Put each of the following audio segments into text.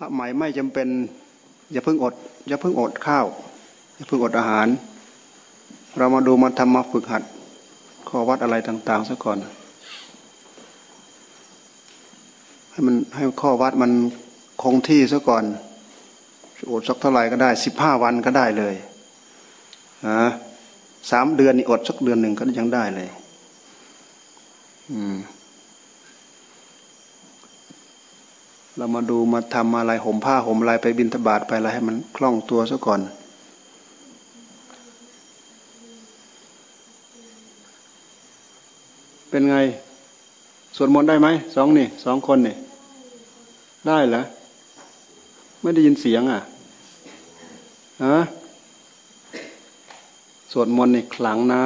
ระใหม่ไม่จำเป็น อย่าเพิ่งอด อย่าเพิ่งอดข้าว อย่าเพิ่งอดอาหาร เรามาดูมาทำมาฝึกหัดข้อวัดอะไรต่าง ๆซะก่อน ให้มันให้ข้อวัดมันคงที่ซะก่อนอดสักเท่าไหร่ก็ได้สิบห้าวันก็ได้เลยฮะสามเดือนนี่อดสักเดือนหนึ่งก็ยังได้เลย อืม เรามาดูมาทำอะไรห่มผ้าห่มลายไปบินทบาทไปอะไรให้มันคล่องตัวซะก่อน เป็นไงสวดมนต์ได้ไหมสองนี่สองคนนี่ได้เหรอไม่ได้ยินเสียงอะฮะสวดมนต์นี่ขลังนะ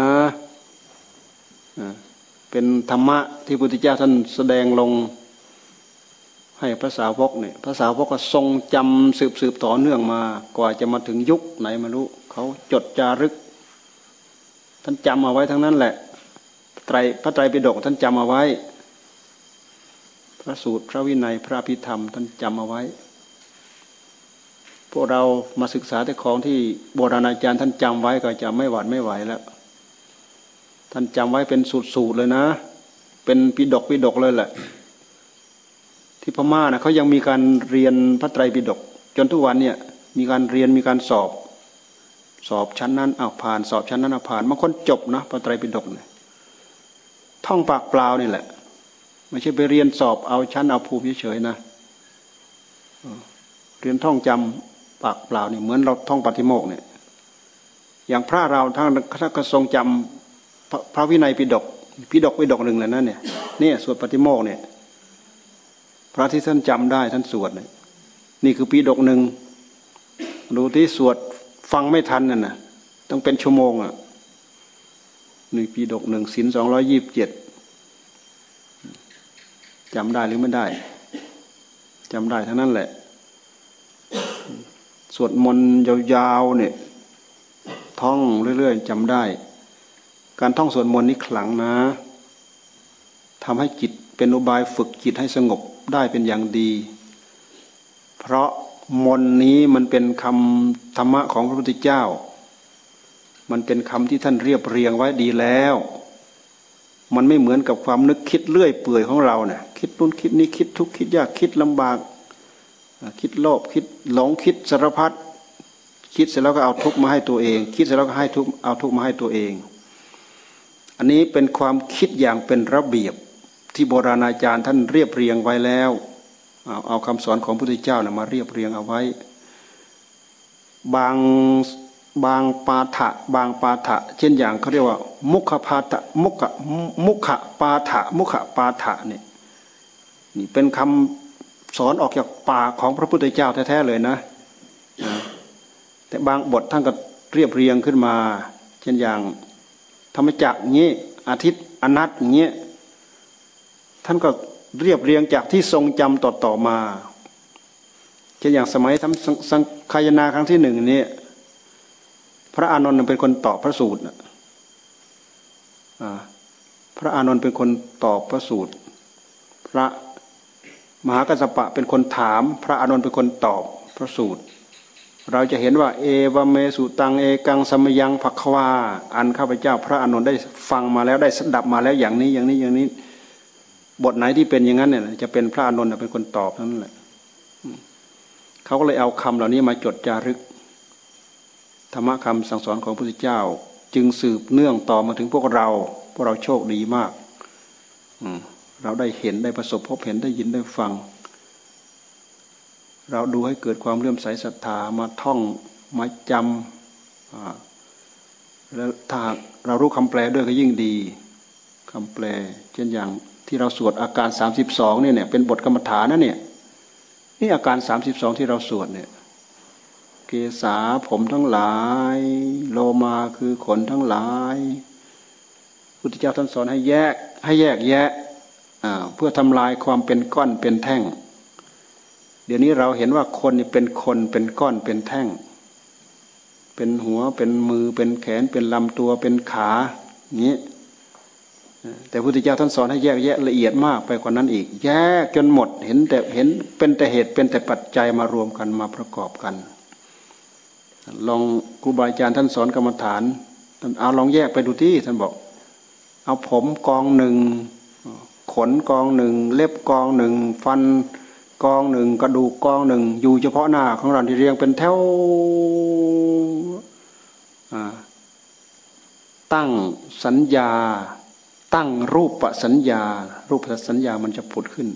เป็นธรรมะที่พุทธเจ้าท่านแสดงลง ให้พระสาวกเนี่ยพระสาวกก็ทรงจำสืบสืบต่อเนื่องมา กว่าจะมาถึงยุคไหนมารู้เขาจดจารึก ท่านจำเอาไว้ทั้งนั้นแหละไตรพระไตรปิฎกท่านจำเอาไว้ พระสูตรพระวินัยพระพิธรรม ท่านจำเอาไว้ พวกเรามาศึกษาแต่ของที่โบราณอาจารย์ท่านจำไว้ก็จะไม่หวาดไม่ไหวแล้ว ท่านจำไว้เป็นสูตรเลยนะ เป็นปิดกปิดกเลยแหละ ที่พม่านะเขายังมีการเรียนพระไตรปิฎกจนทุกวันเนี่ยมีการเรียนมีการสอบ สอบชั้นนั้นเอาผ่าน สอบชั้นนั้นเอาผ่านบางคนจบนะพระไตรปิฎกเนี่ยท่องปากเปล่านี่แหละ ไม่ใช่ไปเรียนสอบเอาชั้นเอาภูมิเฉยๆนะเรียนท่องจำปากเปล่านี่เหมือนเราท่องปฏิโมกเนี่ยอย่างพระเราทั้งท่านก็ทรงจำพระวินัยปิฎกปิฎกปิฎกหนึ่งเลยนะเนี่ยนี่ยสวดปฏิโมกเนี่ย พระที่ท่านจำได้ท่านสวดเนี่ยนี่คือปีดกหนึ่งดูที่สวดฟังไม่ทันน่ะนะต้องเป็นชั่วโมงอะนี่ปีดกหนึ่งศินสองร้อยยี่บเจ็ดจำได้หรือไม่ได้จำได้ทั้งนั้นแหละ สวดมนต์ยาวๆเนี่ยท่องเรื่อยๆจำได้ การท่องสวดมนต์นี่ขลังนะทำให้จิตเป็นอุบายฝึกจิตให้สงบ ได้เป็นอย่างดี เพราะมนนี้มันเป็นคำธรรมะของพระพุทธเจ้า มันเป็นคำที่ท่านเรียบเรียงไว้ดีแล้ว มันไม่เหมือนกับความนึกคิดเลื่อยเปื่อยของเราเนะ่ยคิดนู้นคิดนี้คิดทุกคิดยากคิดลำบากคิดโลภคิดหลงคิดสารพัดคิดเสร็จแล้วก็เอาทุกมาให้ตัวเอง คิดเสร็จแล้วก็ให้ทุกเอาทุกมาให้ตัวเอง อันนี้เป็นความคิดอย่างเป็นระเบียบ ที่โบราณอาจารย์ท่านเรียบเรียงไว้แล้ว เอาเอาคำสอนของพระพุทธเจ้านะมาเรียบเรียงเอาไว้ บางบางปาฐะบางปาฐะเช่นอย่างเขาเรียกว่า มุขปาฐะมุขมุขปาฐะมุขปาฐะเนี่ยนี่เป็นคำสอนออกจากปากของพระพุทธเจ้าแท้ๆเลยนะ แต่บางบทท่านก็เรียบเรียงขึ้นมา เช่นอย่าง ธรรมจักรงี้อาทิตย์อนัตอย่างเงี้ย ท่านก็เรียบเรียงจากที่ทรงจำต่อต่อมาเช่นอย่างสมัยทำสังขายนาครั้งที่หนึ่งนี่พระอานนท์เป็นคนตอบพระสูตรพระอานนท์เป็นคนตอบพระสูตร พระมหากัสปะเป็นคนถาม พระอานนท์เป็นคนตอบพระสูตร เราจะเห็นว่า เอวเมสุตังเอกังสมยังภักวาอันข้าพเจ้า พระอานนท์ได้ฟังมาแล้วได้สดับมาแล้วอย่างนี้อย่างนี้อย่างนี้ บทไหนที่เป็นอย่างนั้นเนี่ยจะเป็นพระอานนท์เป็นคนตอบนั่นแหละเขาก็เลยเอาคำเหล่านี้มาจดจารึก ธรรมะคำสั่งสอนของพระพุทธเจ้า จึงสืบเนื่องต่อมาถึงพวกเราพวกเราโชคดีมากเราได้เห็นได้ประสบพบเห็นได้ยินได้ฟัง เราดูให้เกิดความเลื่อมใสศรัทธามาท่องมาจำแล้วถ้าเรารู้คำแปลด้วยก็ยิ่งดีคำแปลเช่นอย่าง ที่เราสวดอาการสามสิบสองเนี่ยเนี่ยเป็นบทกรรมฐานนะเนี่ยนี่อาการสามสิบสองที่เราสวดเนี่ยเกษาผมทั้งหลาย โลมาคือขนทั้งหลายพุทธเจ้าท่านสอนให้แยกให้แยกแยะเพื่อทำลายความเป็นก้อนเป็นแท่ง เดี๋ยวนี้เราเห็นว่าคนนี่เป็นคนเป็นก้อนเป็นแท่ง เป็นหัวเป็นมือเป็นแขนเป็นลำตัวเป็นขาอย่างนี้ แต่พุทธเจ้าท่านสอนให้แยกแยะละเอียดมากไปกว่านั้นอีก แยกจนหมดเห็นแต่เห็นเป็นแต่เหตุเป็นแต่ปัจจัยมารวมกันมาประกอบกัน ลองครูบาอาจารย์ท่านสอนกรรมฐานเอาลองแยกไปดูที่ท่านบอก เอาผมกองหนึ่งขนกองหนึ่งเล็บกองหนึ่งฟันกองหนึ่งกระดูกกองหนึ่งอยู่เฉพาะหน้าของเราที่เรียงเป็นแถวตั้งสัญญา ตั้งรูปสัญญา รูปสัญญามันจะผุดขึ้น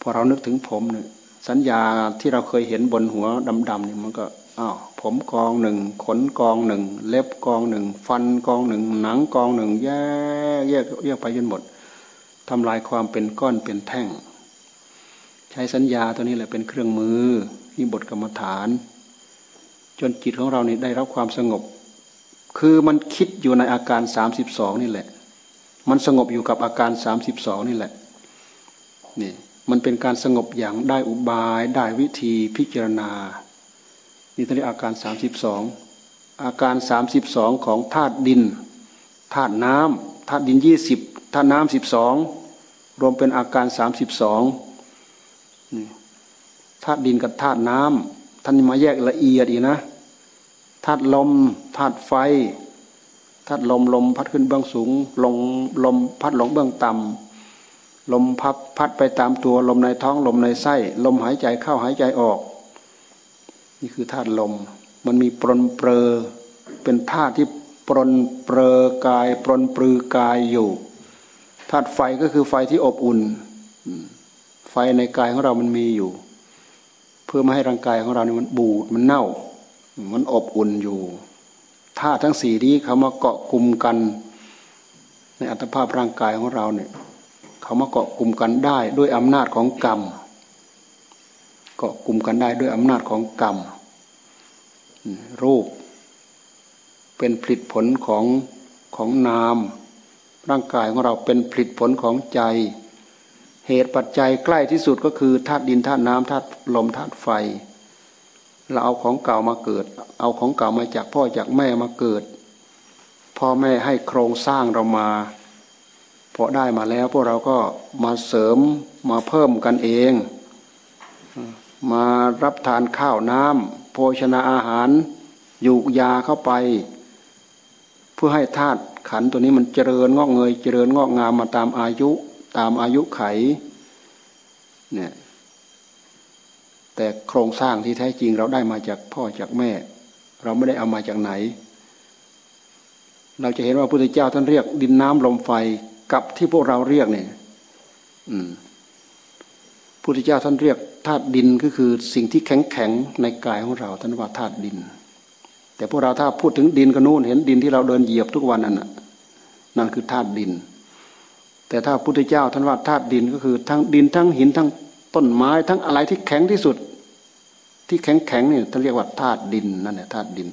พอเรานึกถึงผมเนี่ยสัญญาที่เราเคยเห็นบนหัวดำๆเนี่ยมันก็อ้าวผมกองหนึ่งขนกองหนึ่ง เล็บกองหนึ่ง ฟันกองหนึ่ง หนังกองหนึ่ง แยกแยกแยกไปจนหมดทำลายความเป็นก้อนเป็นแท่ง ใช้สัญญาตัวนี้แหละเป็นเครื่องมือนี่บทกรรมฐาน จนจิตของเรานี่ได้รับความสงบ คือมันคิดอยู่ในอาการสามสิบสองนี่แหละ มันสงบอยู่กับอาการสามสิบสองนี่แหละนี่มันเป็นการสงบอย่างได้อุบาย ได้วิธีพิจารณา นี่ตอนนี้อาการสามสิบสองอาการสามสิบสองของธาตุดินธาตุน้ำธาตุดินยี่สิบธาตุน้ำสิบสองรวมเป็นอาการสามสิบสองธาตุดินกับธาตุน้ำท่านมาแยกละเอียดอีกนะธาตุลมธาตุไฟ ทัดลมลมพัดขึ้นเบื้องสูงลมลมพัดลงเบื้องต่ำลมพัดพัดไปตามตัวลมในท้องลมในไส้ ลมหายใจเข้าหายใจออก นี่คือธาตุลม มันมีปรนเปรอเป็นธาตุที่ปรนเปรอกาย ปรนปรือกายอยู่ธาตุไฟก็คือไฟที่อบอุ่น ไฟในกายของเรามันมีอยู่ เพื่อไม่ให้ร่างกายของเราเนี่ยมันบูดมันเน่า มันอบอุ่นอยู่ ธาตุทั้งสี่นี้เขามาเกาะกลุ่มกัน ในอัตภาพร่างกายของเราเนี่ยเขามาเกาะกลุ่มกันได้ด้วยอำนาจของกรรม เกาะกลุ่มกันได้ด้วยอำนาจของกรรม รูป เป็นผลิตผลของของนาม ร่างกายของเราเป็นผลิตผลของใจ เหตุปัจจัยใกล้ที่สุดก็คือธาตุดินธาตุน้ำธาตุลมธาตุไฟ เราเอาของเก่ามาเกิด เอาของเก่ามาจากพ่อจากแม่มาเกิด พ่อแม่ให้โครงสร้างเรามาพอได้มาแล้วพวกเราก็มาเสริมมาเพิ่มกันเอง มารับทานข้าวน้ำโภชนาอาหารยูกยาเข้าไป เพื่อให้ธาตุขันตัวนี้มันเจริญงอกเงย เจริญงอกงามมาตามอายุตามอายุไขเนี่ย แต่โครงสร้างที่แท้จริงเราได้มาจากพ่อจากแม่ เราไม่ได้เอามาจากไหน เราจะเห็นว่าพระพุทธเจ้าท่านเรียก ดินน้ำลมไฟกับที่พวกเราเรียกเนี่ยอืมพุทธเจ้าท่านเรียกธาตุดินก็คือสิ่งที่แข็งแข็งในกายของเราท่านว่าธาตุดิน แต่พวกเราถ้าพูดถึงดินก็นู่นเห็นดินที่เราเดินเหยียบทุกวันนั่นน่ะนั่นคือธาตุดิน แต่ถ้าพุทธเจ้าท่านว่าธาตุดินก็คือทั้งดินทั้งหินทั้ง ต้นไม้ทั้งอะไรที่แข็งที่สุด ที่แข็งแข็งเนี่ยท่านเรียกว่าธาตุดินนั่นแหละธาตุดิน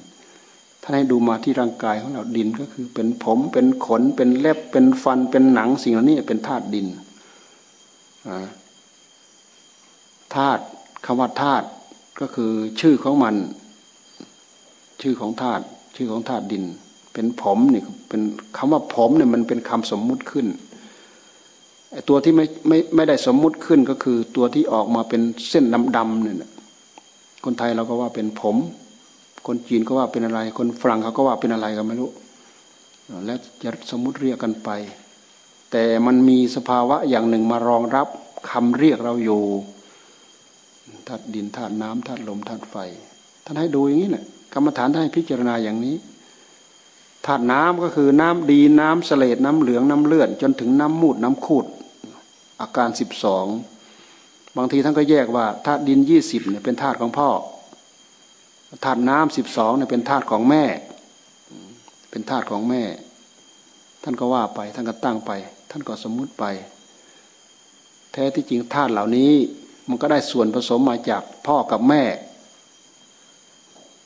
ท่านให้ดูมาที่ร่างกายของเราดินก็คือเป็นผมเป็นขนเป็นเล็บเป็นฟันเป็นหนังสิ่งเหล่านี้เป็นธาตุดินธาตุคำว่าธาตุก็คือชื่อของมัน ชื่อของธาตุชื่อของธาตุดิน เป็นผมเนี่ยเป็นคำว่าผมเนี่ยมันเป็นคำสมมุติขึ้น ตัวที่ไม่ไม่ไม่ได้สมมุติขึ้นก็คือตัวที่ออกมาเป็นเส้นดำๆเนี่ยคนไทยเราก็ว่าเป็นผม คนจีนก็ว่าเป็นอะไร คนฝรั่งเขาก็ว่าเป็นอะไรก็ไม่รู้ แล้วจะสมมุติเรียกกันไป แต่มันมีสภาวะอย่างหนึ่งมารองรับคำเรียกเราอยู่ธาตุดินธาตุน้ำธาตุลมธาตุไฟท่านให้ดูอย่างนี้แหละกรรมฐานท่านให้พิจารณาอย่างนี้ธาตุน้ำก็คือน้ำดีน้ำเสลดน้ำเหลืองน้ำเลือดจนถึงน้ำมูดน้ำคูด อาการสิบสองบางทีท่านก็แยกว่าธาตุดินยี่สิบเนี่ยเป็นธาตุของพ่อธาตุน้ำสิบสองเนี่ยเป็นธาตุของแม่ เป็นธาตุของแม่ ท่านก็ว่าไป ท่านก็ตั้งไป ท่านก็สมมุติไป แท้ที่จริงธาตุเหล่านี้ มันก็ได้ส่วนผสมมาจากพ่อกับแม่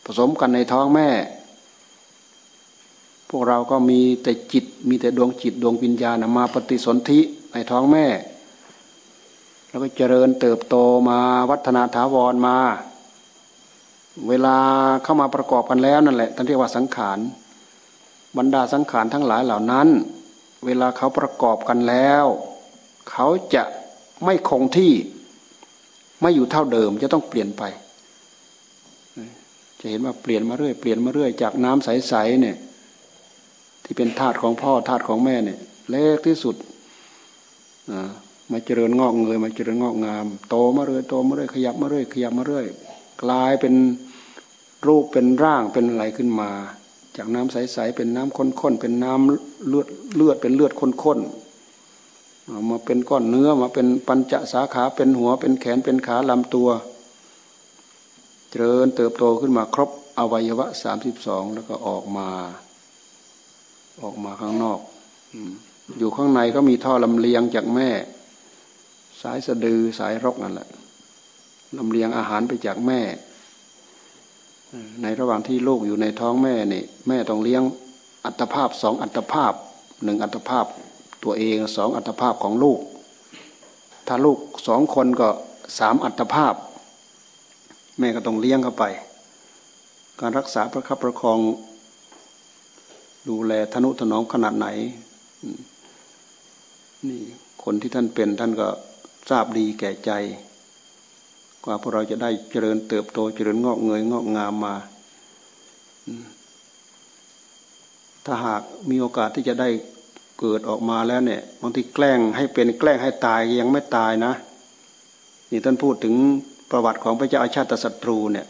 ผสมกันในท้องแม่ พวกเราก็มีแต่จิตมีแต่ดวงจิตดวงวิญญาณมาปฏิสนธิในท้องแม่ แล้วก็เจริญเติบโตมาวัฒนาถาวรมา เวลาเข้ามาประกอบกันแล้วนั่นแหละท่านเรียกว่าสังขารบรรดาสังขารทั้งหลายเหล่านั้น เวลาเขาประกอบกันแล้ว เขาจะไม่คงที่ไม่อยู่เท่าเดิมจะต้องเปลี่ยนไป จะเห็นว่าเปลี่ยนมาเรื่อยเปลี่ยนมาเรื่อยจากน้ำใสๆเนี่ย ที่เป็นธาตุของพ่อธาตุของแม่เนี่ยเล็กที่สุด มาเจริญงอกเงยมาเจริญงอกงาม โตมาเรื่อยโตมาเรื่อยขยับมาเรื่อยขยับมาเรื่อยกลายเป็นรูปเป็นร่างเป็นอะไรขึ้นมา จากน้ำใสๆเป็นน้ำข้นๆเป็นน้ำเลือดเลือดเป็นเลือดข้นๆมาเป็นก้อนเนื้อมาเป็นปัญจสาขาเป็นหัวเป็นแขนเป็นขาลำตัว เจริญเติบโตขึ้นมาครบอวัยวะสามสิบสองแล้วก็ออกมา ออกมาข้างนอกอยู่ข้างในก็มีท่อลำเลียงจากแม่ สายสะดือสายรกนั่นแหละลำเลียงอาหารไปจากแม่ ในระหว่างที่ลูกอยู่ในท้องแม่นี่แม่ต้องเลี้ยงอัตภาพสองอัตภาพหนึ่งอัตภาพตัวเองสองอัตภาพของลูก ถ้าลูกสองคนก็สามอัตภาพ แม่ก็ต้องเลี้ยงเข้าไป การรักษาประคับประคอง ดูแลทนุถนอมขนาดไหนนี่คนที่ท่านเป็นท่านก็ ทราบดีแก่ใจ กว่าพวกเราจะได้เจริญเติบโตเจริญงอกเงยงอกงามมาถ้าหากมีโอกาสที่จะได้เกิดออกมาแล้วเนี่ยบางทีแกล้งให้เป็นแกล้งให้ตายยังไม่ตายนะ นี่ท่านพูดถึงประวัติของพระเจ้าอาชาติศัตรูเนี่ย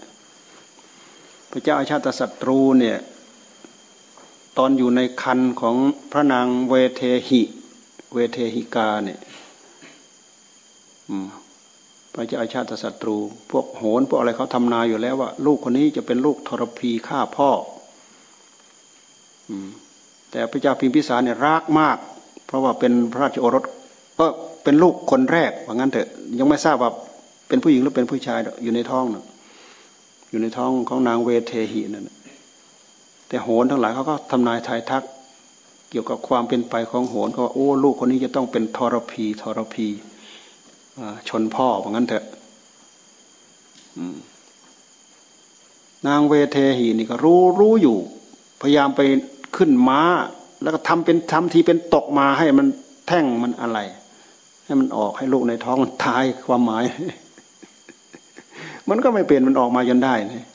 พระเจ้าอาชาติศัตรูเนี่ย ตอนอยู่ในคันของพระนางเวเทหิ เวเทหิกาเนี่ย พระเจ้าชาติศัตรู พวกโหนพวกอะไรเขาทำนาอยู่แล้วว่า ลูกคนนี้จะเป็นลูกทรพีฆ่าพ่อแต่พระเจ้าพิมพิสารเนี่ยรักมาก เพราะว่าเป็นพระราชโอรส ก็เป็นลูกคนแรกว่างั้นเถอะยังไม่ทราบว่าเป็นผู้หญิงหรือเป็นผู้ชายอยู่ในท้องนะอยู่ในท้องของนางเวเทหินั่นแต่โหนทั้งหลายเขาก็ทำนายทายทัก เกี่ยวกับความเป็นไปของโหนเขาว่าโอ้ลูกคนนี้จะต้องเป็นทรพีทรพี ชนพ่อเพราะงั้นเถอะนางเวเทหีนี่ก็รู้รู้อยู่ พยายามไปขึ้นม้า แล้วก็ทำเป็นทำทีเป็นตกมาให้มันแท่งมันอะไร ให้มันออกให้ลูกในท้องมันตายความหมาย มันก็ไม่เป็นมันออกมาจนได้นะ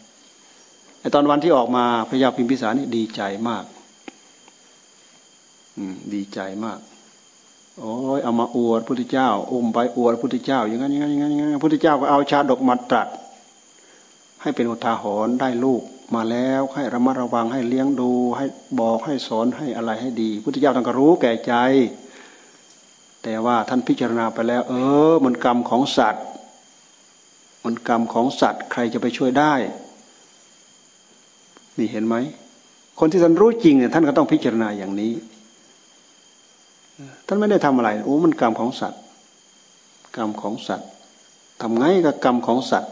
ไอตอนวันที่ออกมาพระยาพิมพิสารนี่ดีใจมาก อืม ดีใจมาก โอ้ยเอามาอวดพุทธเจ้าอมไปอวดพุทธเจ้า อย่างนั้นอย่างนั้นอย่างนั้นอย่างนั้นพุทธเจ้าก็เอาชาดกมาตรัส ให้เป็นอุทาหรณ์ได้ลูกมาแล้วให้ระมัดระวังให้เลี้ยงดู ให้บอกให้สอนให้อะไรให้ดี พุทธเจ้าท่านก็รู้แก่ใจ แต่ว่าท่านพิจารณาไปแล้ว เออ มันกรรมของสัตว์ มันกรรมของสัตว์ ใครจะไปช่วยได้นี่เห็นไหมคนที่ท่านรู้จริงเนี่ยท่านก็ต้องพิจารณาอย่างนี้ ท่านไม่ได้ทำอะไรโอ้มันกรรมของสัตว์ กรรมของสัตว์ทำไงกับกรรมของสัตว์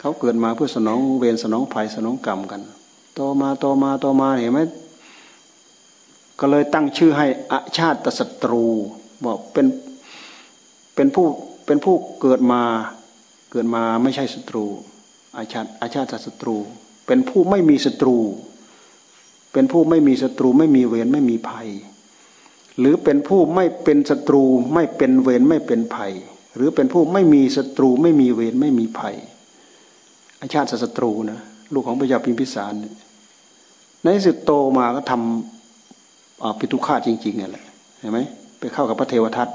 เขาเกิดมาเพื่อสนองเวรสนองภัยสนองกรรมกันโตมาโตมาโตมาเห็นไหมก็เลยตั้งชื่อให้อาชาติศัตรูบอกเป็นเป็นผู้เป็นผู้เกิดมาเกิดมาไม่ใช่ศัตรู อาชาติอาชาติศัตรู เป็นผู้ไม่มีศัตรู เป็นผู้ไม่มีศัตรูไม่มีเวรไม่มีภัย หรือเป็นผู้ไม่เป็นศัตรู ไม่เป็นเวรไม่เป็นภัย หรือเป็นผู้ไม่มีศัตรูไม่มีเวรไม่มีภัยอาชาติศัตรูนะลูกของพระยาพิมพิสารในสุดโตมาก็ทำปิตุฆาจริงๆนี่แหละเห็นไหมไปเข้ากับพระเทวทัต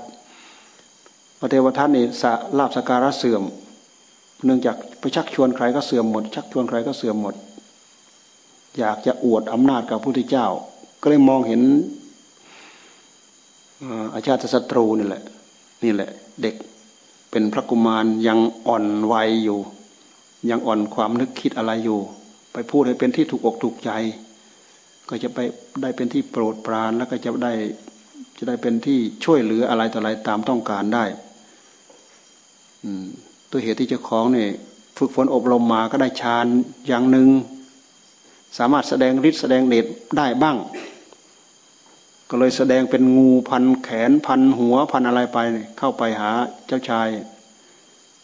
พระเทวทัตนี่สลาบสการะเสื่อม เนื่องจากไปชักชวนใครก็เสื่อมหมด ชักชวนใครก็เสื่อมหมด อยากจะอวดอำนาจกับพระพุทธเจ้า ก็เลยมองเห็น อาชาติศัตรูนี่แหละ นี่แหละ เด็กเป็นพระกุมารยังอ่อนวัยอยู่ ยังอ่อนความนึกคิดอะไรอยู่ ไปพูดให้เป็นที่ถูกอกถูกใจ ก็จะไปได้เป็นที่โปรดปรานแล้วก็จะได้จะได้เป็นที่ช่วยเหลืออะไรต่ออะไรตามต้องการได้ตัวเหตุที่เจ้าของเนี่ยฝึกฝนอบรมมาก็ได้ฌานอย่างหนึ่งสามารถแสดงฤทธิ์แสดงเดชได้บ้าง ก็เลยแสดงเป็นงูพันแขนพันหัวพันอะไรไปเข้าไปหาเจ้าชาย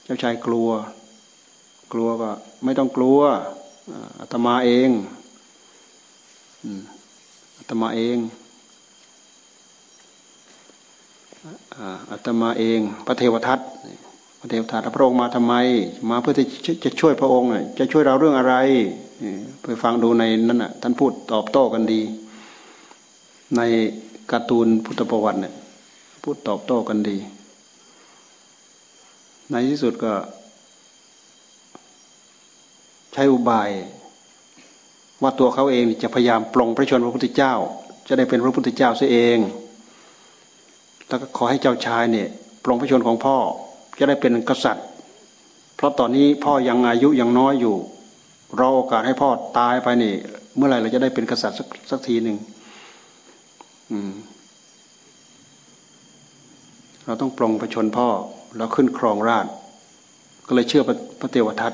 เจ้าชายกลัว กลัวก็ไม่ต้องกลัวอาตมาเองอาตมาเองอาตมาเอง พระเทวทัตพระเทวทัตพระองค์มาทำไม มาเพื่อที่จะช่วยพระองค์จะช่วยเราเรื่องอะไรไปฟังดูในนั้นน่ะท่านพูดตอบโต้กันดี ในการ์ตูนพุทธประวัติเนี่ยพูดตอบโต้กันดี ในที่สุดก็ ใช้อุบาย ว่าตัวเขาเองจะพยายามปลงพระชนพระพุทธเจ้า จะได้เป็นพระพุทธเจ้าเสียเอง แล้วก็ขอให้เจ้าชายเนี่ยปลงพระชนของพ่อจะได้เป็นกษัตริย์ เพราะตอนนี้พ่อยังอายุยังน้อยอยู่รอโอกาสให้พ่อตายไปนี่ เมื่อไหร่เราจะได้เป็นกษัตริย์สักสักทีหนึ่ง เราต้องปลงประชนพ่อ แล้วขึ้นครองราช ก็เลยเชื่อพระเทวทัต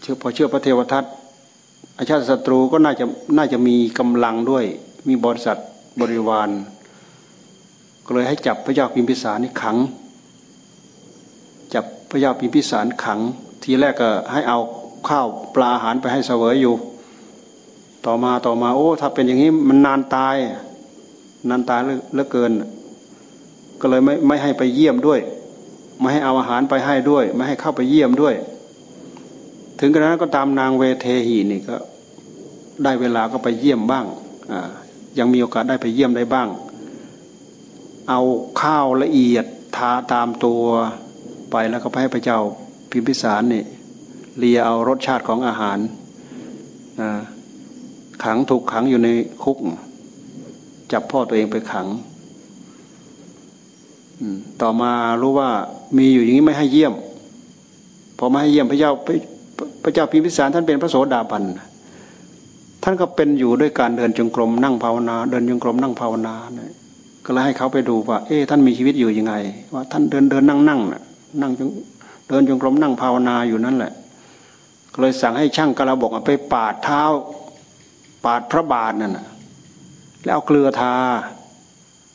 เชื่อพอเชื่อพระเทวทัตอาชาติศัตรูก็น่าจะน่าจะมีกำลังด้วย มีบริษัทบริวาร ก็เลยให้จับพระเจ้าพิมพิสารนี่ขัง จับพระเจ้าพิมพิสารขัง ทีแรกก็ให้เอาข้าวปลาอาหารไปให้เสวยอยู่ ต่อมาต่อมา โอ้ ถ้าเป็นอย่างนี้มันนานตาย นานตายเหลือเกิน ก็เลยไม่ไม่ให้ไปเยี่ยมด้วย ไม่ให้เอาอาหารไปให้ด้วย ไม่ให้เข้าไปเยี่ยมด้วย ถึงกระนั้นก็ตามนางเวเทหีนี่ก็ ได้เวลาก็ไปเยี่ยมบ้างอ่ายังมีโอกาสได้ไปเยี่ยมได้บ้าง เอาข้าวละเอียดทาตามตัวไปแล้วก็ไปให้พระเจ้าพิมพิสารนี่เลียเอารสชาติของอาหาร ขังถูกขังอยู่ในคุก จับพ่อตัวเองไปขังต่อมารู้ว่ามีอยู่อย่างนี้ไม่ให้เยี่ยม พอไม่ให้เยี่ยมพระเจ้าพระเจ้าพิมพิสารท่านเป็นพระโสดาบันท่านก็เป็นอยู่ด้วยการเดินจงกรมนั่งภาวนา เดินจงกรมนั่งภาวนาเนี่ยก็เลยให้เขาไปดูว่า เอ๊ะท่านมีชีวิตอยู่ยังไง ว่าท่านเดินเดินนั่งนั่งน่ะนั่งจงเดินจงกรมนั่งภาวนาอยู่นั่นแหละก็เลยสั่งให้ช่างกระบอกไปปาดเท้า ปาดพระบาทนั่นนะแล้วเอาเกลือทา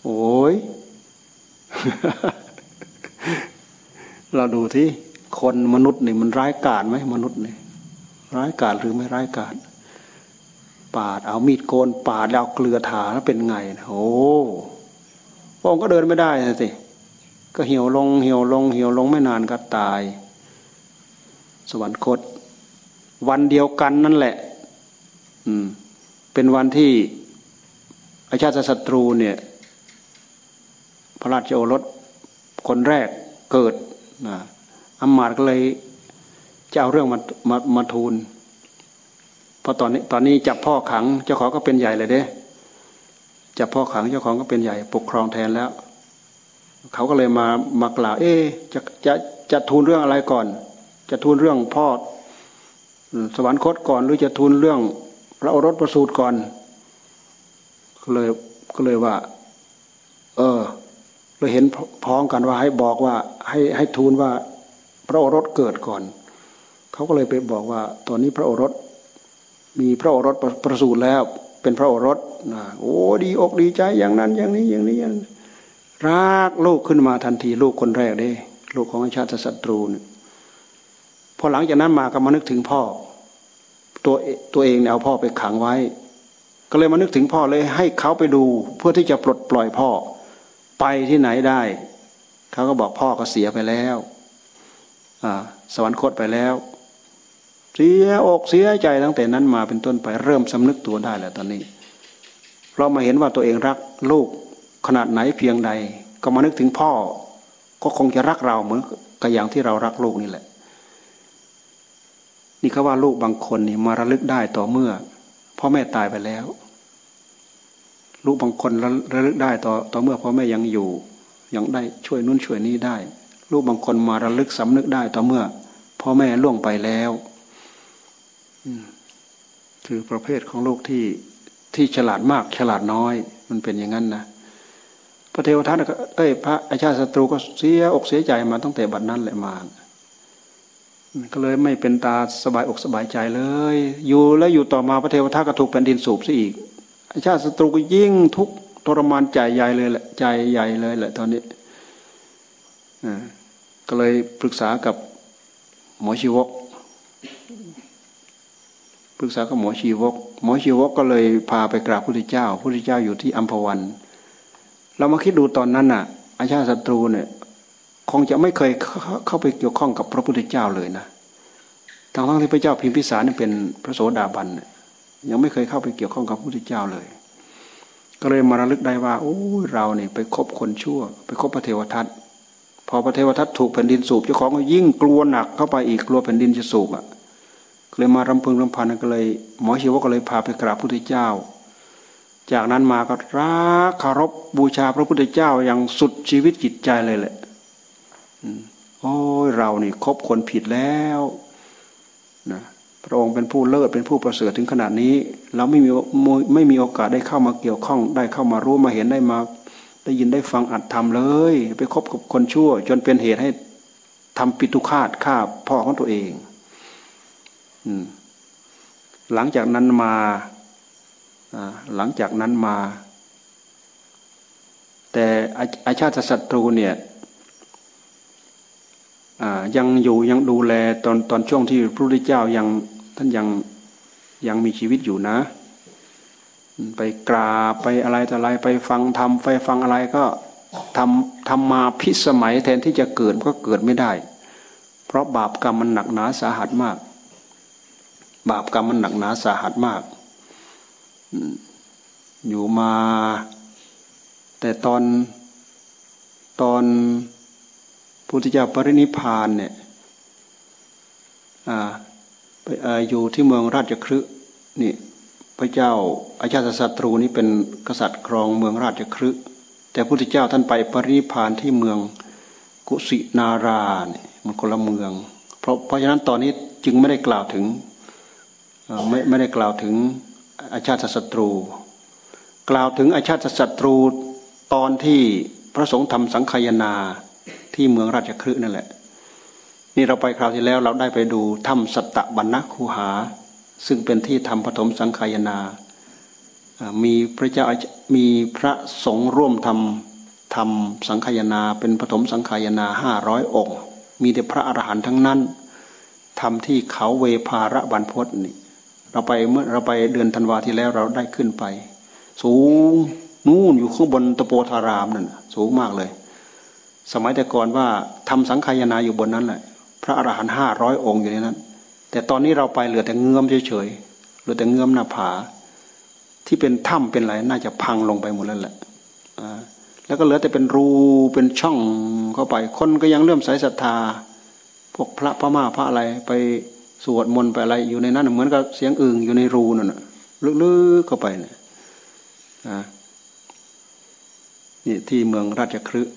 โอ้ย เราดูที่คนมนุษย์นี่มันร้ายกาจไหมมนุษย์นี่ร้ายกาจหรือไม่ร้ายกาจปาดเอามีดโกนปาดแล้วเกลือทาแล้วเป็นไงโอ้พระองค์ก็เดินไม่ได้สิก็เหี่ยวลงเหี่ยวลงเหี่ยวลงไม่นานก็ตาย สวรรคต วันเดียวกันนั่นแหละ อืม เป็นวันที่อาชาติศัตรูเนี่ยพระราชโอรสคนแรกเกิดนะอมมาตก็เลยจะเอาเรื่องมามามาทูลพอตอนนี้ตอนนี้จับพ่อขังเจ้าของก็เป็นใหญ่เลยเด้จับพ่อขังเจ้าของก็เป็นใหญ่ ปกครองแทนแล้ว เขาก็เลยมามากล่าว เอ๊จะจะจะทูลเรื่องอะไรก่อน จะทูลเรื่องพ่อสวรรคตก่อนหรือจะทูลเรื่อง พระโอรสประสูติก่อน ก็เลยก็เลยว่า เออเราเห็นพ้องกันว่าให้บอกว่า ให้ให้ทูลว่า พระโอรสเกิดก่อน เขาก็เลยไปบอกว่า ตอนนี้พระโอรส มีพระโอรสประสูติแล้ว เป็นพระโอรสนะโอ้ดีอกดีใจอย่างนั้น อย่างนี้อย่างนี้อย่างรักลูกขึ้นมาทันทีลูกคนแรกเด้ ลูกของชาติศัตรูเนี่ยพอหลังจากนั้นมาก็มานึกถึงพ่อ ตัวตัวเองเนี่ยเอาพ่อไปขังไว้ ก็เลยมานึกถึงพ่อเลยให้เขาไปดูเพื่อที่จะปลดปล่อยพ่อ ไปที่ไหนได้เขาก็บอกพ่อก็เสียไปแล้วอ่าสวรรคตไปแล้ว เสียอกเสียใจตั้งแต่นั้นมาเป็นต้นไปเริ่มสำนึกตัวได้แล้วตอนนี้เรามาเห็นว่าตัวเองรักลูกขนาดไหนเพียงใด ก็มานึกถึงพ่อ ก็คงจะรักเราเหมือนกับอย่างที่เรารักลูกนี่แหละ นี่เขาว่าลูกบางคนนี่มาระลึกได้ต่อเมื่อพ่อแม่ตายไปแล้ว ลูกบางคนระลึกได้ต่อต่อเมื่อพ่อแม่ยังอยู่ ยังได้ช่วยนู้นช่วยนี้ได้ ลูกบางคนมาระลึกสำนึกได้ต่อเมื่อพ่อแม่ล่วงไปแล้วคือประเภทของโลกที่ที่ฉลาดมากฉลาดน้อย มันเป็นอย่างนั้นนะพระเทวทัตเอ้ยพระอาชาติศัตรูก็เสียอกเสียใจมาตั้งแต่บัดนั้นแหละมา ก็เลยไม่เป็นตาสบายอกสบายใจเลย อยู่แล้วอยู่ต่อมาพระเทวทัตก็ถูกแผ่นดินสูบซะอีกอชาติศัตรูก็ยิ่งทุกทรมานใจใหญ่เลยแหละใจใหญ่เลยแหละตอนนี้ก็เลยปรึกษากับหมอชีวก ปรึกษากับหมอชีวก หมอชีวกก็เลยพาไปกราบพระพุทธเจ้าพระพุทธเจ้าอยู่ที่อัมพวัน เรามาคิดดูตอนนั้นน่ะอาชาติศัตรูเนี่ย คงจะไม่เคยเข้าไปเกี่ยวข้องกับพระพุทธเจ้าเลยนะทั้งทั้งที่พระเจ้าพิมพิสารนี่เป็นพระโสดาบันยังไม่เคยเข้าไปเกี่ยวข้องกับพระพุทธเจ้าเลย ก็เลยมาระลึกได้ว่า โอ้เราเนี่ยไปคบคนชั่ว ไปคบพระเทวทัตพอพระเทวทัตถูกแผ่นดินสูบเจ้าของก็ยิ่งกลัวหนักเข้าไปอีกกลัวแผ่นดินจะสูบอะเลยมารำพึงรำพันก็เลยหมอชีวก็เลยพาไปกราบพระพุทธเจ้า จากนั้นมาก็รักคารพบูชาพระพุทธเจ้าอย่างสุดชีวิตจิตใจเลยแหละ โอ้ยเรานี่คบคนผิดแล้วนะพระองค์เป็นผู้เลิศเป็นผู้ประเสริฐถึงขนาดนี้ เราไม่มีไม่มีโอกาสได้เข้ามาเกี่ยวข้อง ได้เข้ามารู้มาเห็นได้มา ได้ยินได้ฟังอัดทำเลย ไปคบกับคนชั่ว จนเป็นเหตุให้ทำปิตุคาตฆ่าพ่อของตัวเองหลังจากนั้นมาหลังจากนั้นมา แต่อาชาติศัตรูเนี่ย ยังอยู่ยังดูแลตอนตอนช่วงที่พระพุทธเจ้ายังท่านยังยังมีชีวิตอยู่นะ ไปกราบไปอะไรต่ออะไรไปฟังธรรมไปฟังอะไรก็ทำทำมาพิสมัยแทนที่จะเกิดก็เกิดไม่ได้ เพราะบาปกรรมมันหนักหนาสาหัสมาก บาปกรรมมันหนักหนาสาหัสมาก อยู่มา แต่ตอนตอน พุทธเจ้าปรินิพานเนี่ยไปอยู่ที่เมืองราชคฤห์นี่พระเจ้าอาชาติศัตรูนี่เป็นกษัตริย์ครองเมืองราชคฤห์แต่พุทธเจ้าท่านไปปรินิพานที่เมืองกุสินาราเนี่ยมันคนละเมือง เพราะเพราะฉะนั้นตอนนี้จึงไม่ได้กล่าวถึงไม่ไม่ได้กล่าวถึงอาชาติศัตรู กล่าวถึงอาชาติศัตรูตอนที่พระสงฆ์ทำสังขยนา ที่เมืองราชคฤห์นั่นแหละ นี่เราไปคราวที่แล้วเราได้ไปดูถ้ำสัตตบัญณคูหา ซึ่งเป็นที่ทำปฐมสังขายนา มีพระเจ้ามีพระสงฆ์ร่วมทำทำสังขายนา เป็นปฐมสังขายนาห้าร้อยองค์ มีแต่พระอรหันต์ทั้งนั้นทำที่เขาเวภาระบันพศนี่เราไปเมื่อเราไปเดือนธันวาที่แล้วเราได้ขึ้นไป สูงนู่นอยู่ข้างบนตะโปธารามนั่นสูงมากเลย สมัยแต่ก่อนว่าทำสังขายนาอยู่บนนั้นแหละ พระอรหันต์ห้าร้อยองค์อยู่ในนั้น แต่ตอนนี้เราไปเหลือแต่เงื้อมเฉยๆเหลือแต่เงื้อมหน้าผา ที่เป็นถ้ำเป็นอะไรน่าจะพังลงไปหมดแล้วแหละแล้วก็เหลือแต่เป็นรูเป็นช่องเข้าไป คนก็ยังเลื่อมใสศรัทธา พวกพระพม่าพระอะไรไปสวดมนต์ไปอะไรอยู่ในนั้นเหมือนกับเสียงอึ่งอยู่ในรูนั่นลึกๆเข้าไปเนี่ยนี่ที่เมืองราชคฤห์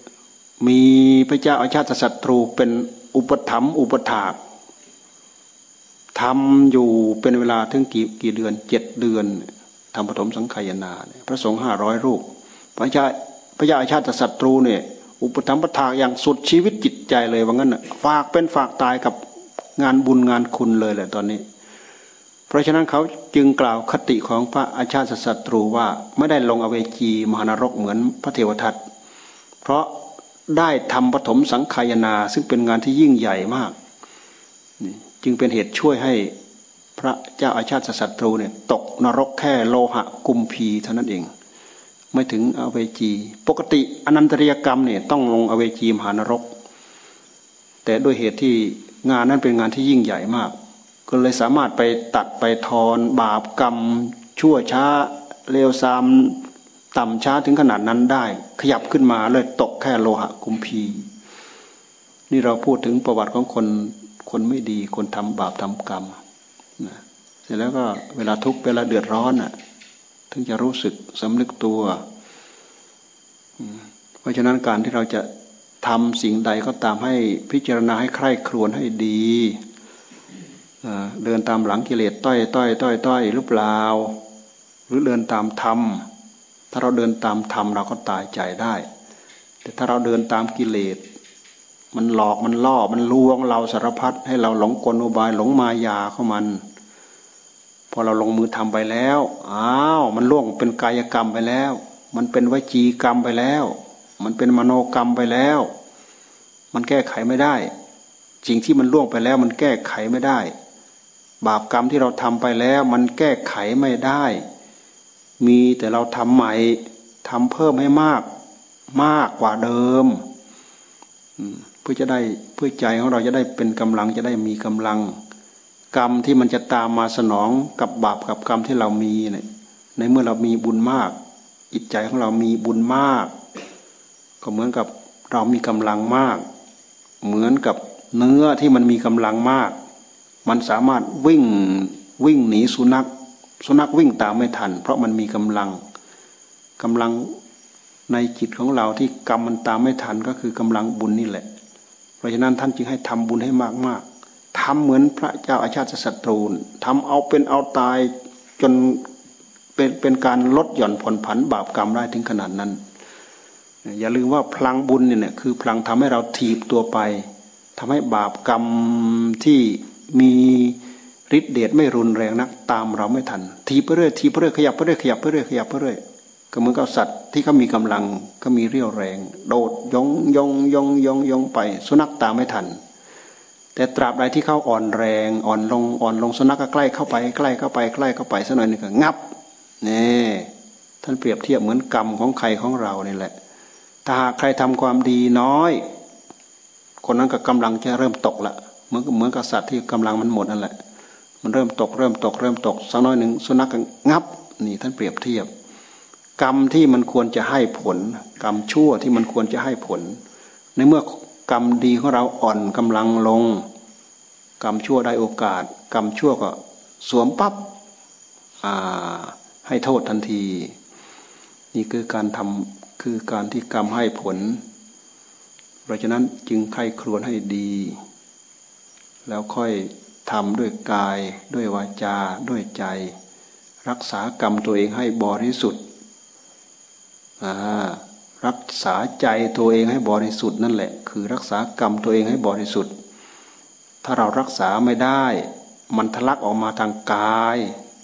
มีพระเจ้าอาชาติศัตรูเป็นอุปถัมภ์อุปถากทำอยู่เป็นเวลาถึงกี่กี่เดือนเจ็ดเดือนทำปฐมสังขายนาพระสงฆ์ห้าร้อยรูป พระเจ้าพระเจ้าอาชาติศัตรูเนี่ยอุปถัมภ์ประทากอย่างสุดชีวิตจิตใจเลยว่างั้นฝากเป็นฝากตายกับงานบุญงานคุณเลยแหละตอนนี้ เพราะฉะนั้นเขาจึงกล่าวคติของพระอาชาติศัตรูว่าไม่ได้ลงอเวจีมหานรกเหมือนพระเทวทัตเพราะ ได้ทำปฐมสังขายนา ซึ่งเป็นงานที่ยิ่งใหญ่มาก จึงเป็นเหตุช่วยให้พระเจ้าอาชาติศัตรูเนี่ยตกนรกแค่โลหะกุมพีเท่านั้นเอง ไม่ถึงอเวจี ปกติอนันตริยกรรมเนี่ยต้องลงอเวจีมหานรก แต่ด้วยเหตุที่งานนั้นเป็นงานที่ยิ่งใหญ่มาก ก็เลยสามารถไปตัดไปทอนบาปกรรม ชั่วช้าเลวทราม ต่ำช้าถึงขนาดนั้นได้ ขยับขึ้นมาเลยตกแค่โลหะกุมพี นี่เราพูดถึงประวัติของคนคนไม่ดีคนทำบาปทำกรรมนะเสร็จแล้วก็เวลาทุกข์เวลาเดือดร้อนอะ ถึงจะรู้สึกสำนึกตัว เพราะฉะนั้นการที่เราจะทำสิ่งใดก็ตามให้พิจารณาให้ใคร่ครวญให้ดี เดินตามหลังกิเลสต้อยต้อยต้อยต้อยหรือเปล่า หรือเดินตามธรรม ถ้าเราเดินตามธรรมเราก็ตายใจได้ แต่ถ้าเราเดินตามกิเลส มันหลอกมันล่อมันลวงเราสารพัดให้เราหลงกลอุบายหลงมายาเข้ามัน พอเราลงมือทำไปแล้วอ้าวมันล่วงเป็นกายกรรมไปแล้ว มันเป็นวจีกรรมไปแล้ว มันเป็นมโนกรรมไปแล้ว มันแก้ไขไม่ได้สิ่งที่มันล่วงไปแล้วมันแก้ไขไม่ได้ บาปกรรมที่เราทำไปแล้ว มันแก้ไขไม่ได้ มีแต่เราทำใหม่ทำเพิ่มให้มากมากกว่าเดิมเพื่อจะได้เพื่อใจของเราจะได้เป็นกำลังจะได้มีกำลัง กรรมที่มันจะตามมาสนองกับบาปกับกรรมที่เรามีเนี่ยในเมื่อเรามีบุญมากจิตใจของเรามีบุญมาก ก็เหมือนกับเรามีกำลังมาก เหมือนกับเนื้อที่มันมีกำลังมาก มันสามารถวิ่งวิ่งหนีสุนัข สุนัขวิ่งตามไม่ทัน เพราะมันมีกำลังกำลังในจิตของเราที่กรรมมันตามไม่ทันก็คือกำลังบุญนี่แหละ เพราะฉะนั้นท่านจึงให้ทำบุญให้มากมากทำเหมือนพระเจ้าอาชาติศัตรูทำเอาเป็นเอาตายจนเป็นเป็นการลดหย่อนผ่อนผันบาปกรรมได้ถึงขนาดนั้น อย่าลืมว่าพลังบุญเนี่ยคือพลังทำให้เราถีบตัวไปทำให้บาปกรรมที่มี ฤทธิเดชไม่รุนแรงนัก ตามเราไม่ทัน ทีไปเรื่อยทีไปเรื่อยขยับไปเรื่อยขยับไปเรื่อยขยับไปเรื่อยก็เหมือนกับสัตว์ที่เขามีกำลังก็มีเรี่ยวแรง โดดยงยงยงยงยงไป สุนัขตามไม่ทัน แต่ตราบใดที่เขาอ่อนแรง อ่อนลงอ่อนลงสุนัขก็ใกล้เข้าไปใกล้เข้าไปใกล้เข้าไปสักหน่อยนึงก็งับนี่ท่านเปรียบเทียบเหมือนกรรมของใครของเรานี่แหละ ถ้าหากใครทำความดีน้อย คนนั้นก็กำลังจะเริ่มตกละเหมือนเหมือนกับสัตว์ที่กำลังมันหมดนั่นแหละ มันเริ่มตกเริ่มตกเริ่มตกสักน้อยหนึ่งสุนัขก็งับนี่ท่านเปรียบเทียบ กรรมที่มันควรจะให้ผล กรรมชั่วที่มันควรจะให้ผล ในเมื่อกรรมดีของเราอ่อนกำลังลง กรรมชั่วได้โอกาส กรรมชั่วก็สวมปับ๊บให้โทษทันที นี่คือการทำคือการที่กรรมให้ผล เพราะฉะนั้นจึงใครครวญให้ดี แล้วค่อย ทำด้วยกาย ด้วยวาจา ด้วยใจ รักษากรรมตัวเองให้บริสุทธิ์รักษาใจตัวเองให้บริสุทธิ์นั่นแหละ คือรักษากรรมตัวเองให้บริสุทธิ์ ถ้าเรารักษาไม่ได้ มันทะลักออกมาทางกาย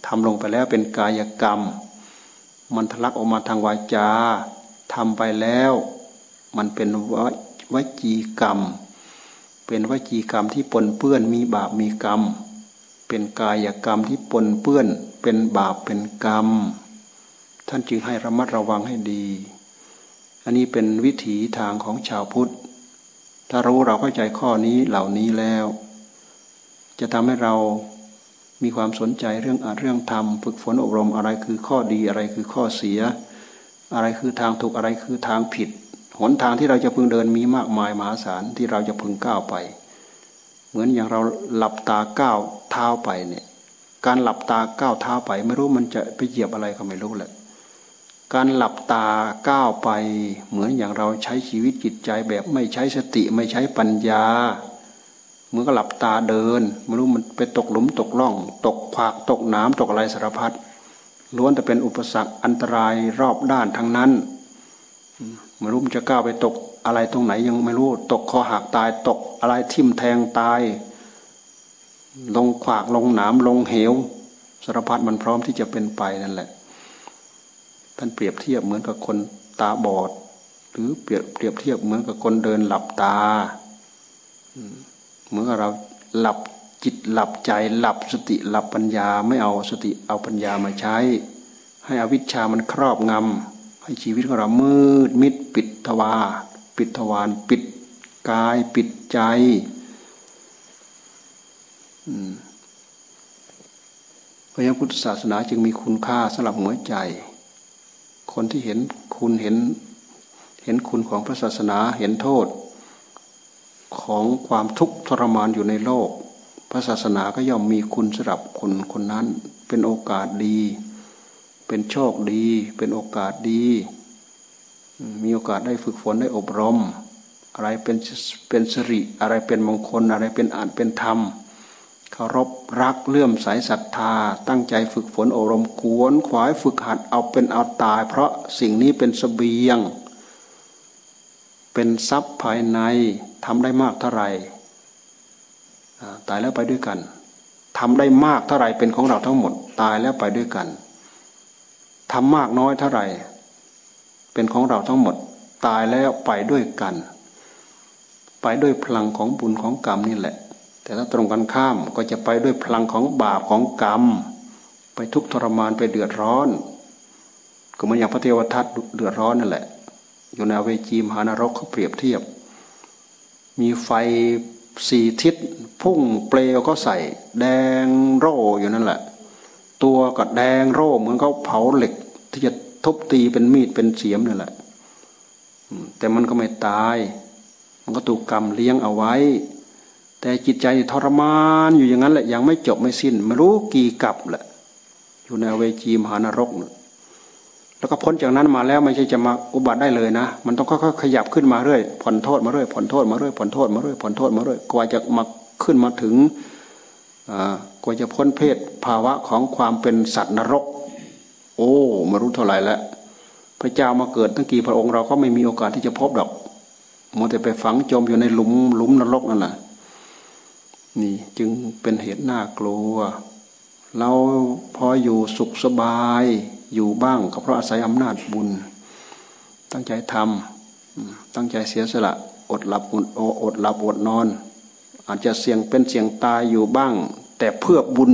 ทำลงไปแล้วเป็นกายกรรม มันทะลักออกมาทางวาจาทำไปแล้ว มันเป็นวจีกรรม เป็นวจีกรรมที่ปนเปื้อนมีบาปมีกรรม เป็นกายกรรมที่ปนเปื้อน เป็นบาปเป็นกรรม ท่านจึงให้ระมัดระวังให้ดี อันนี้เป็นวิถีทางของชาวพุทธ ถ้ารู้เราเข้าใจข้อนี้เหล่านี้แล้ว จะทำให้เรามีความสนใจเรื่องอเรื่องธรรม ฝึกฝนอบรมอะไรคือข้อดีอะไรคือข้อเสีย อะไรคือทางถูกอะไรคือทางผิด หนทางที่เราจะพึงเดินมีมากมายมหาศาลที่เราจะพึงก้าวไป เหมือนอย่างเราหลับตาก้าวเท้าไปเนี่ย การหลับตาก้าวเท้าไป ไม่รู้มันจะไปเหยียบอะไรก็ไม่รู้แหละ การหลับตาก้าวไป เหมือนอย่างเราใช้ชีวิตจิตใจแบบไม่ใช้สติไม่ใช้ปัญญาเมื่อก็หลับตาเดินไม่รู้มันไปตกหลุมตกล่อง ตกผากตกน้ำตกอะไรสารพัดล้วนแต่เป็นอุปสรรคอันตรายรอบด้านทั้งนั้น ไม่รู้มันจะก้าวไปตกอะไรตรงไหนยังไม่รู้ ตกคอหักตายตกอะไรทิ่มแทงตาย ลงขวากลงหนามลงเหวสารพัดมันพร้อมที่จะเป็นไปนั่นแหละ ท่านเปรียบเทียบเหมือนกับคนตาบอด หรือเปรียบเปรียบเทียบเหมือนกับคนเดินหลับตาเหมื่อเราหลับจิตหลับใจหลับสติหลับปัญญาไม่เอาสติเอาปัญญามาใช้ ให้อวิชชามันครอบงำให้ชีวิตของเรามืดมิด ทวา ปิดทวารปิดกายปิดใจพระยพุทธศาสนาจึงมีคุณค่าสำหรับหัวใจ คนที่เห็นคุณเห็น เห็นคุณของพระศาสนาเห็นโทษ ของความทุกข์ทรมานอยู่ในโลก พระศาสนาก็ย่อมมีคุณสำหรับคนคนนั้น เป็นโอกาสดี เป็นโชคดี เป็นโอกาสดี มีโอกาสได้ฝึกฝนได้อบรม อะไรเป็นเป็นสิริ อะไรเป็นมงคล อะไรเป็นอ่าจเป็นธรรมเคารพรักเลื่อมใสศรัทธา ตั้งใจฝึกฝนอบรมกวนขวายฝึกหัดเอาเป็นเอาตาย เพราะสิ่งนี้เป็นสเสบียง เป็นทรัพย์ภายในทำได้มากเท่าไหร่ตายแล้วไปด้วยกันทำได้มากเท่าไหร่เป็นของเราทั้งหมด ตายแล้วไปด้วยกันทำมากน้อยเท่าไหร่ เป็นของเราทั้งหมดตายแล้วไปด้วยกัน ไปด้วยพลังของบุญของกรรมนี่แหละ แต่ถ้าตรงกันข้ามก็จะไปด้วยพลังของบาปของกรรม ไปทุกทรมานไปเดือดร้อน ก็เหมือนอย่างพระเทวทัตเดือดร้อนนั่นแหละ อยู่ในเวจีมหานรกเขาเปรียบเทียบ มีไฟสี่ทิศพุ่งเปลวก็ใส่ แดงโร่อยู่นั่นแหละ ตัวก็แดงโร่เหมือนเขาเผาเหล็ก ทุบตีเป็นมีดเป็นเสียมนั่นแหละแต่มันก็ไม่ตาย มันก็ถูกกรรมเลี้ยงเอาไว้ แต่จิตใจทรมานอยู่อย่างนั้นแหละยังไม่จบไม่สิ้นไม่รู้กี่กับแหละอยู่ในเวจีมหานรกนี่แล้วก็พ้นจากนั้นมาแล้วไม่ใช่จะมาอุบัติได้เลยนะ มันต้องค่อยๆขยับขึ้นมาเรื่อยผ่อนโทษมาเรื่อยผ่อนโทษมาเรื่อยผ่อนโทษมาเรื่อยผ่อนโทษมาเรื่อยกว่าจะมาขึ้นมาถึงกว่าจะพ้นเพศภาวะของความเป็นสัตว์นรก โอ้มารู้เท่าไหร่แล้ว พระเจ้ามาเกิดตั้งกี่พระองค์เราก็ไม่มีโอกาสที่จะพบดอกมัวแต่ไปฝังจมอยู่ในหลุมหลุมนรกนั่นแหละนี่จึงเป็นเหตุน่ากลัว เราพออยู่สุขสบายอยู่บ้างก็เพราะอาศัยอำนาจบุญ ตั้งใจทำตั้งใจเสียสละ อดหลับอดอดหลับอดนอน อาจจะเสี่ยงเป็นเสี่ยงตายอยู่บ้าง แต่เพื่อบุญ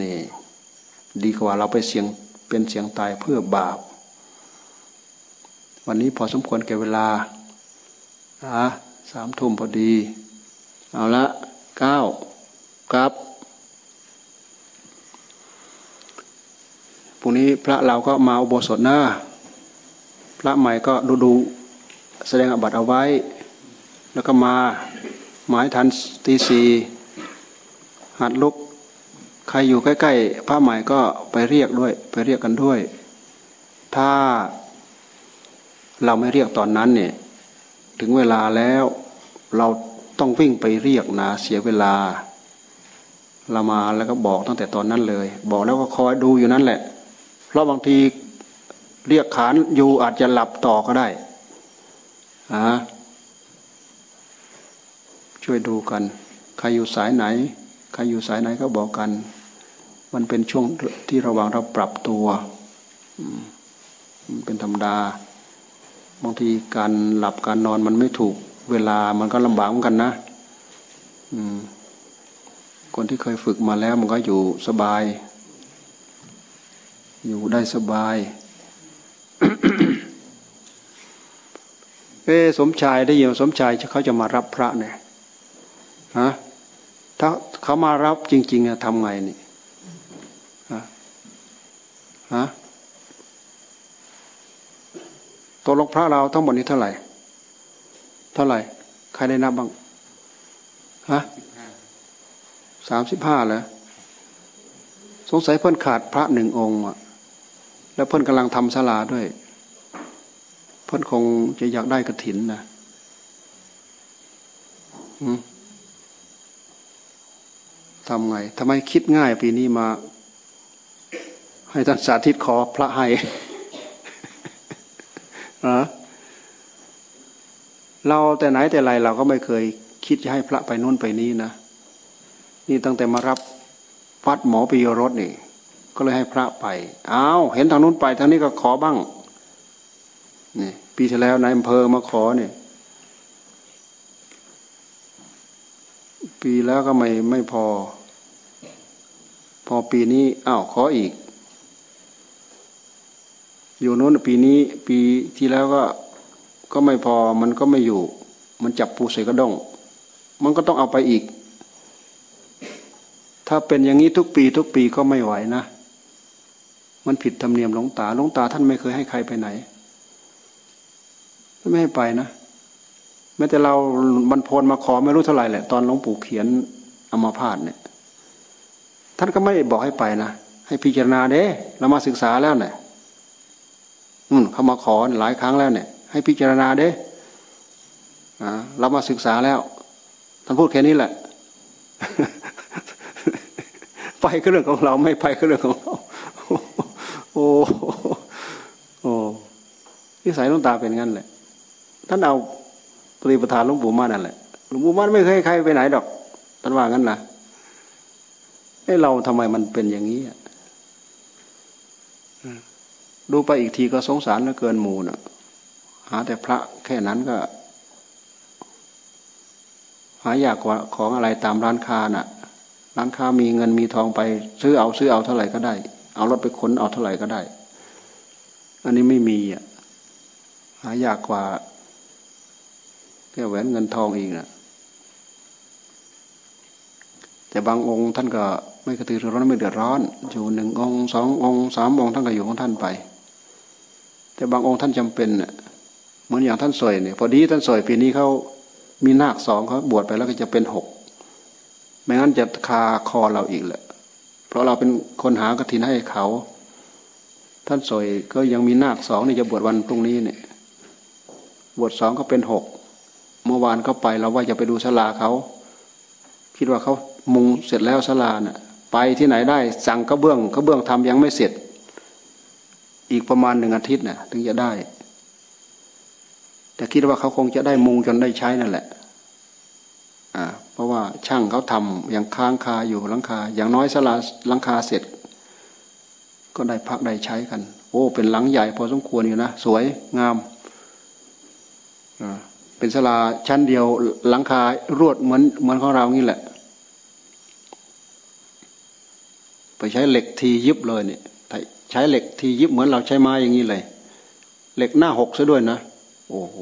นี่ ดีกว่าเราไปเสียงเป็นเสียงตายเพื่อบาป วันนี้พอสมควรแก่เวลาอะสามทุ่มพอดี เอาละเก้าครับพรุ่งนี้พระเราก็มาอุโบสถหน้า พระใหม่ก็ดูดูแสดงอบัตเอาไว้ แล้วก็มาหมายทันตีสีหัดลุก ใครอยู่ใกล้ๆพระใหม่ก็ไปเรียกด้วย ไปเรียกกันด้วย ถ้าเราไม่เรียกตอนนั้นเนี่ยถึงเวลาแล้วเราต้องวิ่งไปเรียกนะเสียเวลา เรามาแล้วก็บอกตั้งแต่ตอนนั้นเลย บอกแล้วก็คอยดูอยู่นั่นแหละ เพราะบางทีเรียกขานอยู่อาจจะหลับต่อก็ได้ฮะช่วยดูกัน ใครอยู่สายไหน ใครอยู่สายไหนก็บอกกัน มันเป็นช่วงที่ระหว่างเราปรับตัวมันเป็นธรรมดาบางทีการหลับการนอนมันไม่ถูก เวลามันก็ลำบากเหมือนกันนะคนที่เคยฝึกมาแล้วมันก็อยู่สบาย อยู่ได้สบาย เอสมชายได้ยินสมชายเขาจะมารับพระเนี่ยฮะ เขามารับจริง ๆอะทำไงนี่ฮะฮะตัวลงพระเราทั้งหมดนี้เท่าไหร่ เท่าไหร่ ใครได้นับบ้างฮะสามสิบห้าแล้วสงสัยเพิ่อนขาดพระหนึ่งองค์อะแล้วเพื่อนกำลังทำศาลาด้วย เพื่อนคงจะอยากได้กระถินนะ ทำไงทำไมคิดง่ายปีนี้มา ให้ท่านสาธิตขอพระให้อะเราแต่ไหนแต่ไรเราก็ไม่เคยคิดจะให้พระไปโน่นไปนี้นะ นี่ตั้งแต่มารับวัดหมอปิยรสนี่ ก็เลยให้พระไปอ้าวเห็นทางนู้นไปทางนี้ก็ขอบ้างนี่ปีที่แล้วนายอำเภอมาขอเนี่ย ปีแล้วก็ไม่ไม่พอ พอปีนี้อ้าวขออีก อยู่โน้นปีนี้ปีที่แล้วก็ก็ไม่พอมันก็ไม่อยู่ มันจับปูใส่กระด้งมันก็ต้องเอาไปอีก ถ้าเป็นอย่างนี้ทุกปีทุกปีก็ไม่ไหวนะ มันผิดธรรมเนียมหลวงตาหลวงตาท่านไม่เคยให้ใครไปไหน ไม่ให้ไปนะ ม้แต่เราบรรพนมาขอไม่รู้เท่าไหร่แหละตอนหลวงปู่เขียนอมาพาดเนี่ย ท่านก็ไม่บอกให้ไปนะให้พิจารณาเด้เรามาศึกษาแล้วเนี่ยอืมเขามาขอหลายครั้งแล้วเนี่ย ให้พิจารณาเด้อ่าเรามาศึกษาแล้วท่านพูดแค่นี้แหละ ไปก็เรื่องของเราไม่ไปก็เรื่องของเราโอ้โอ้นิสัยลุงตาเป็นงั้นแหละท่านเอา ปฏิปทานหลวงปู่มั่นนั่นแหละหลวงปู่มั่นไม่เคยใครไปไหนดอกท่านว่างั้นนะไอ้เราทำไมมันเป็นอย่างนี้อะดูไปอีกทีก็สงสารเหลือเกินหมูน่ะหาแต่พระแค่นั้นก็ หาอยากว่าของอะไรตามร้านค้าน่ะ ร้านค้ามีเงินมีทองไป ซื้อเอาซื้อเอาเท่าไหร่ก็ได้ เอารถไปขนเอาเท่าไหร่ก็ได้ อันนี้ไม่มีอะหายากกว่า แก้วแหวนเงินทองอีกนะแต่บางองค์ท่านก็ไม่กระตือรือร้นไม่เดือดร้อน อยู่หนึ่งองค์สององค์สามองค์ท่านก็อยู่ของท่านไป แต่บางองค์ท่านจำเป็นเหมือนอย่างท่านสวยเนี่ยพอดีท่านสวยปีนี้เขามีนาคสองเขาบวชไปแล้วก็จะเป็นหกไม่งั้นจะคาคอเราอีกแหละเพราะเราเป็นคนหากระถินให้เขา ท่านสวยก็ยังมีนาคสองนี่จะบวชวันพรุ่งนี้เนี่ยบวชสองก็เป็นหก เมื่อวานเขาไปเราว่าจะไปดูศาลาเขา คิดว่าเขามุงเสร็จแล้วศาลาน่ะ ไปที่ไหนได้ สั่งกระเบื้องกระเบื้องทำยังไม่เสร็จ อีกประมาณหนึ่งอาทิตย์น่ะ ถึงจะได้ แต่คิดว่าเขาคงจะได้มุงจนได้ใช้นั่นแหละอ่าเพราะว่าช่างเขาทำอย่างค้างคาอยู่หลังคา อย่างน้อยสลาหลังคาเสร็จ ก็ได้พักได้ใช้กัน โอ้ เป็นหลังใหญ่พอสมควรอยู่นะ สวยงามอ่า เป็นสลาชั้นเดียวหลังคารวดเหมือนเหมือนของเรานี่แหละ ไปใช้เหล็กทียิบเลยเนี่ยใช้เหล็กทียิบเหมือนเราใช้ไม้อย่างนี้เลย เหล็กหน้าหกซะด้วยนะ โอ้โห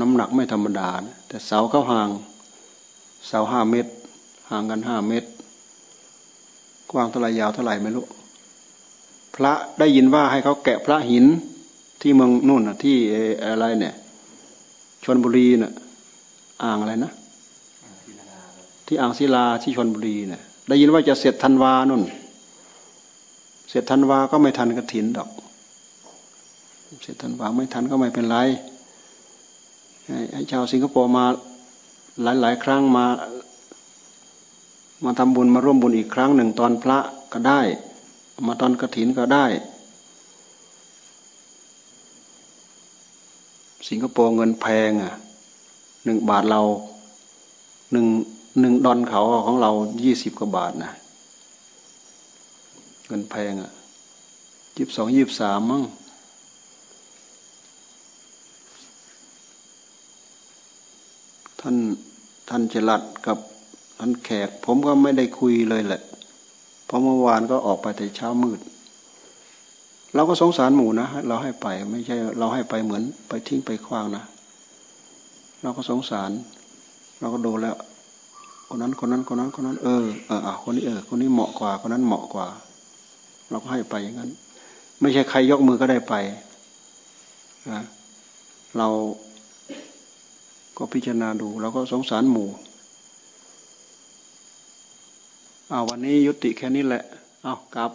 น้ำหนักไม่ธรรมดานะแต่เสาเขาห่างเสาห้าเมตร ห่างกันห้าเมตร กว้างเท่าไรยาวเท่าไหร่ไม่รู้พระได้ยินว่าให้เขาแกะพระหินที่เมืองนู่นนะที่อะไรเนี่ย ชนบุรีน่ะอ่างอะไรนะ ที่อ่างศิลาที่ชนบุรีเนี่ยได้ยินว่าจะเสร็จธันวานุ่น เสร็จธันวาก็ไม่ทันกระถินดอก เสร็จธันวาไม่ทันก็ไม่เป็นไรให้ชาวสิงคโปร์มาหลายๆครั้งมา มาทำบุญมาร่วมบุญอีกครั้งหนึ่งตอนพระก็ได้ มาตอนกระถินก็ได้ สิงคโปร์เงินแพงอะหนึ่งบาทเราหนึ่งหนึ่งดอนเขาของเรายี่สิบกว่าบาทนะเงินแพงอะยี่สิบสองยี่สิบสามมั้งท่านท่านเจรัดกับท่านแขก ผมก็ไม่ได้คุยเลยแหละ เพราะเมื่อวานก็ออกไปแต่เช้ามืด เราก็สงสารหมูนะเราให้ไปไม่ใช่เราให้ไปเหมือนไปทิ้งไปคว้างนะ เราก็สงสาร เราก็ดูแล้วคนนั้นคนนั้นคนนั้นคนนั้นเออเออคนนี้เออคนนี้เหมาะกว่าคนนั้นเหมาะกว่า เราก็ให้ไปอย่างนั้น ไม่ใช่ใครยกมือก็ได้ไปนะเราก็พิจารณาดูเราก็สงสารหมู่อาวันนี้ยุติแค่นี้แหละ เอากลับ